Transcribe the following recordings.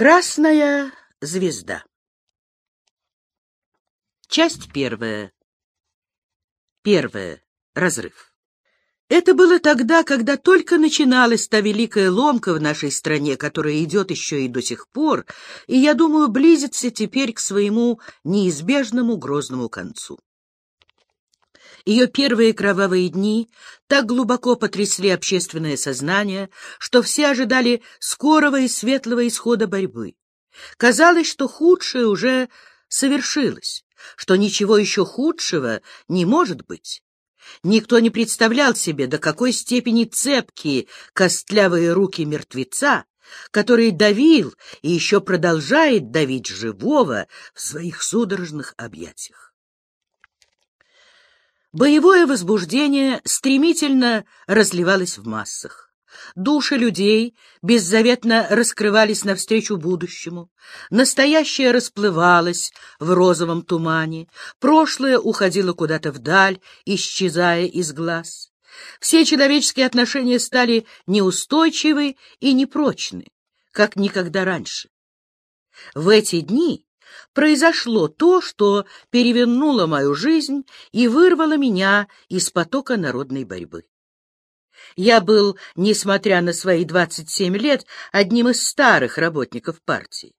Красная звезда. Часть первая. Первая. Разрыв. Это было тогда, когда только начиналась та великая ломка в нашей стране, которая идет еще и до сих пор, и, я думаю, близится теперь к своему неизбежному грозному концу. Ее первые кровавые дни так глубоко потрясли общественное сознание, что все ожидали скорого и светлого исхода борьбы. Казалось, что худшее уже совершилось, что ничего еще худшего не может быть. Никто не представлял себе, до какой степени цепкие костлявые руки мертвеца, который давил и еще продолжает давить живого в своих судорожных объятиях. Боевое возбуждение стремительно разливалось в массах. Души людей беззаветно раскрывались навстречу будущему. Настоящее расплывалось в розовом тумане, прошлое уходило куда-то вдаль, исчезая из глаз. Все человеческие отношения стали неустойчивы и непрочны, как никогда раньше. В эти дни произошло то, что перевернуло мою жизнь и вырвало меня из потока народной борьбы. Я был, несмотря на свои 27 лет, одним из старых работников партии.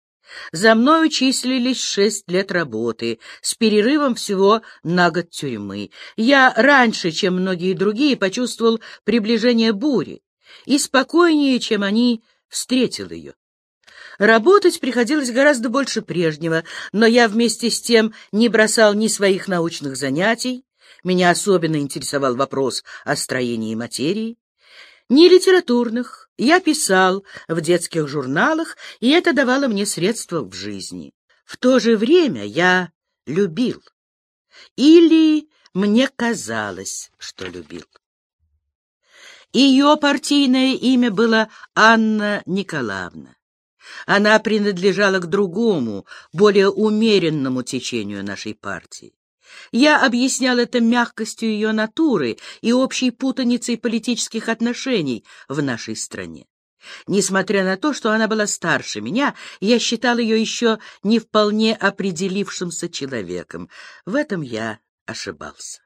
За мною числились шесть лет работы, с перерывом всего на год тюрьмы. Я раньше, чем многие другие, почувствовал приближение бури и спокойнее, чем они, встретил ее. Работать приходилось гораздо больше прежнего, но я вместе с тем не бросал ни своих научных занятий, меня особенно интересовал вопрос о строении материи, ни литературных. Я писал в детских журналах, и это давало мне средства в жизни. В то же время я любил. Или мне казалось, что любил. Ее партийное имя было Анна Николаевна. Она принадлежала к другому, более умеренному течению нашей партии. Я объяснял это мягкостью ее натуры и общей путаницей политических отношений в нашей стране. Несмотря на то, что она была старше меня, я считал ее еще не вполне определившимся человеком. В этом я ошибался.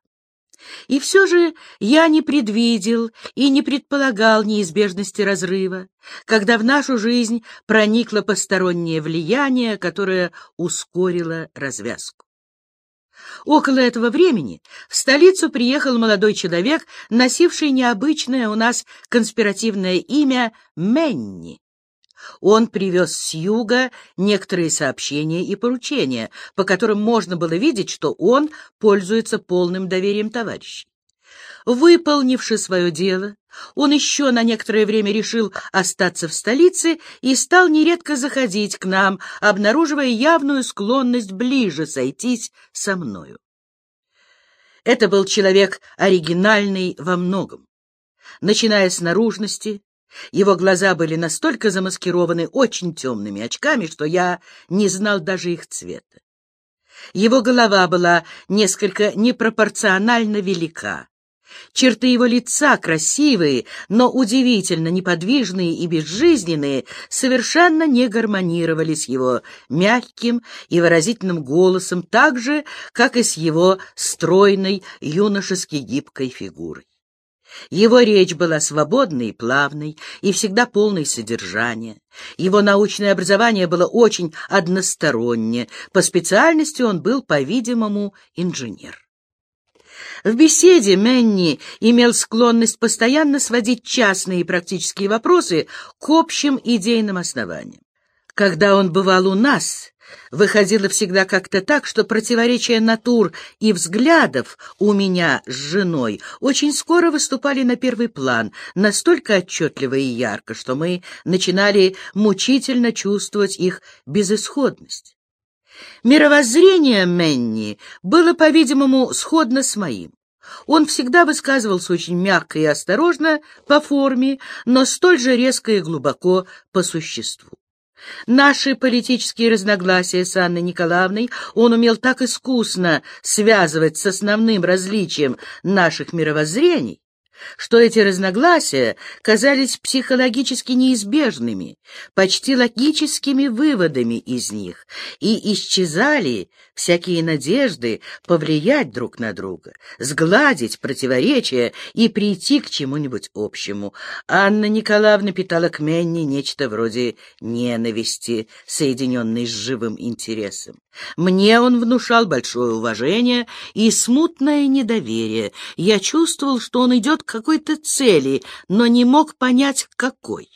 И все же я не предвидел и не предполагал неизбежности разрыва, когда в нашу жизнь проникло постороннее влияние, которое ускорило развязку. Около этого времени в столицу приехал молодой человек, носивший необычное у нас конспиративное имя Менни. Он привез с юга некоторые сообщения и поручения, по которым можно было видеть, что он пользуется полным доверием товарищей. Выполнивши свое дело, он еще на некоторое время решил остаться в столице и стал нередко заходить к нам, обнаруживая явную склонность ближе сойтись со мною. Это был человек оригинальный во многом. Начиная с наружности, его глаза были настолько замаскированы очень темными очками, что я не знал даже их цвета. Его голова была несколько непропорционально велика. Черты его лица, красивые, но удивительно неподвижные и безжизненные, совершенно не гармонировали с его мягким и выразительным голосом, так же, как и с его стройной, юношески гибкой фигурой. Его речь была свободной и плавной, и всегда полной содержания. Его научное образование было очень одностороннее. По специальности он был, по-видимому, инженер. В беседе Менни имел склонность постоянно сводить частные и практические вопросы к общим идейным основаниям. Когда он бывал у нас, выходило всегда как-то так, что противоречия натур и взглядов у меня с женой очень скоро выступали на первый план, настолько отчетливо и ярко, что мы начинали мучительно чувствовать их безысходность. Мировоззрение Менни было, по-видимому, сходно с моим. Он всегда высказывался очень мягко и осторожно по форме, но столь же резко и глубоко по существу. Наши политические разногласия с Анной Николаевной он умел так искусно связывать с основным различием наших мировоззрений, что эти разногласия казались психологически неизбежными, почти логическими выводами из них, и исчезали всякие надежды повлиять друг на друга, сгладить противоречия и прийти к чему-нибудь общему. Анна Николаевна питала к Менни нечто вроде ненависти, соединенной с живым интересом. Мне он внушал большое уважение и смутное недоверие. Я чувствовал, что он идет к какой-то цели, но не мог понять, какой.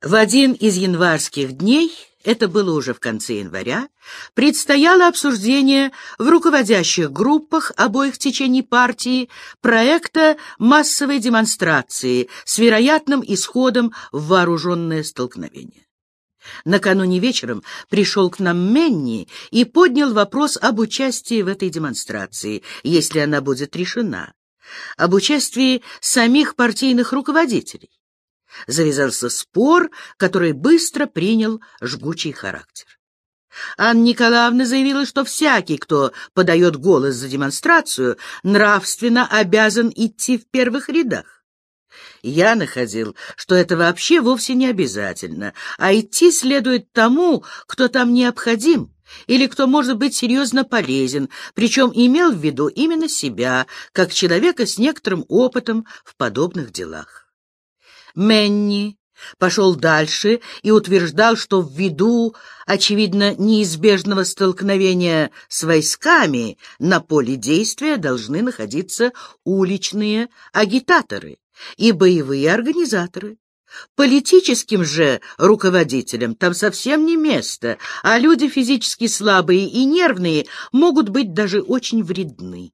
В один из январских дней, это было уже в конце января, предстояло обсуждение в руководящих группах обоих течений партии проекта массовой демонстрации с вероятным исходом в вооруженное столкновение. Накануне вечером пришел к нам Менни и поднял вопрос об участии в этой демонстрации, если она будет решена, об участии самих партийных руководителей. Завязался спор, который быстро принял жгучий характер. Анна Николаевна заявила, что всякий, кто подает голос за демонстрацию, нравственно обязан идти в первых рядах. Я находил, что это вообще вовсе не обязательно, а идти следует тому, кто там необходим, или кто может быть серьезно полезен, причем имел в виду именно себя, как человека с некоторым опытом в подобных делах. Менни пошел дальше и утверждал, что ввиду, очевидно, неизбежного столкновения с войсками на поле действия должны находиться уличные агитаторы и боевые организаторы. Политическим же руководителям там совсем не место, а люди физически слабые и нервные могут быть даже очень вредны.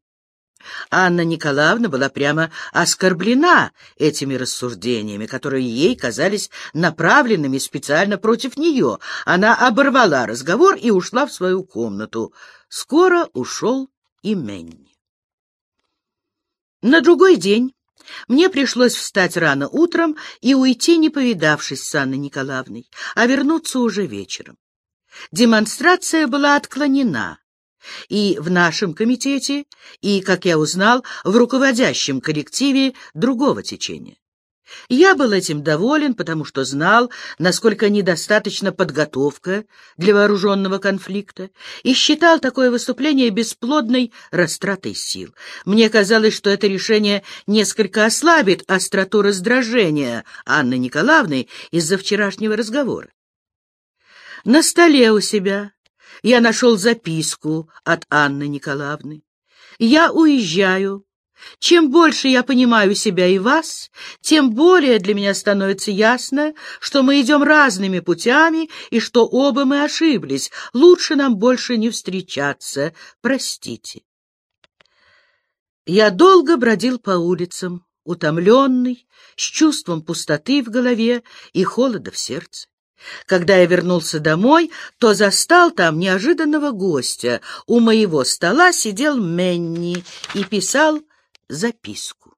Анна Николаевна была прямо оскорблена этими рассуждениями, которые ей казались направленными специально против нее. Она оборвала разговор и ушла в свою комнату. Скоро ушел и Менни. На другой день мне пришлось встать рано утром и уйти, не повидавшись с Анной Николаевной, а вернуться уже вечером. Демонстрация была отклонена и в нашем комитете, и, как я узнал, в руководящем коллективе другого течения. Я был этим доволен, потому что знал, насколько недостаточна подготовка для вооруженного конфликта, и считал такое выступление бесплодной растратой сил. Мне казалось, что это решение несколько ослабит остроту раздражения Анны Николаевны из-за вчерашнего разговора. На столе у себя я нашел записку от Анны Николаевны. «Я уезжаю. Чем больше я понимаю себя и вас, тем более для меня становится ясно, что мы идем разными путями и что оба мы ошиблись. Лучше нам больше не встречаться. Простите». Я долго бродил по улицам, утомленный, с чувством пустоты в голове и холода в сердце. Когда я вернулся домой, то застал там неожиданного гостя. У моего стола сидел Менни и писал записку.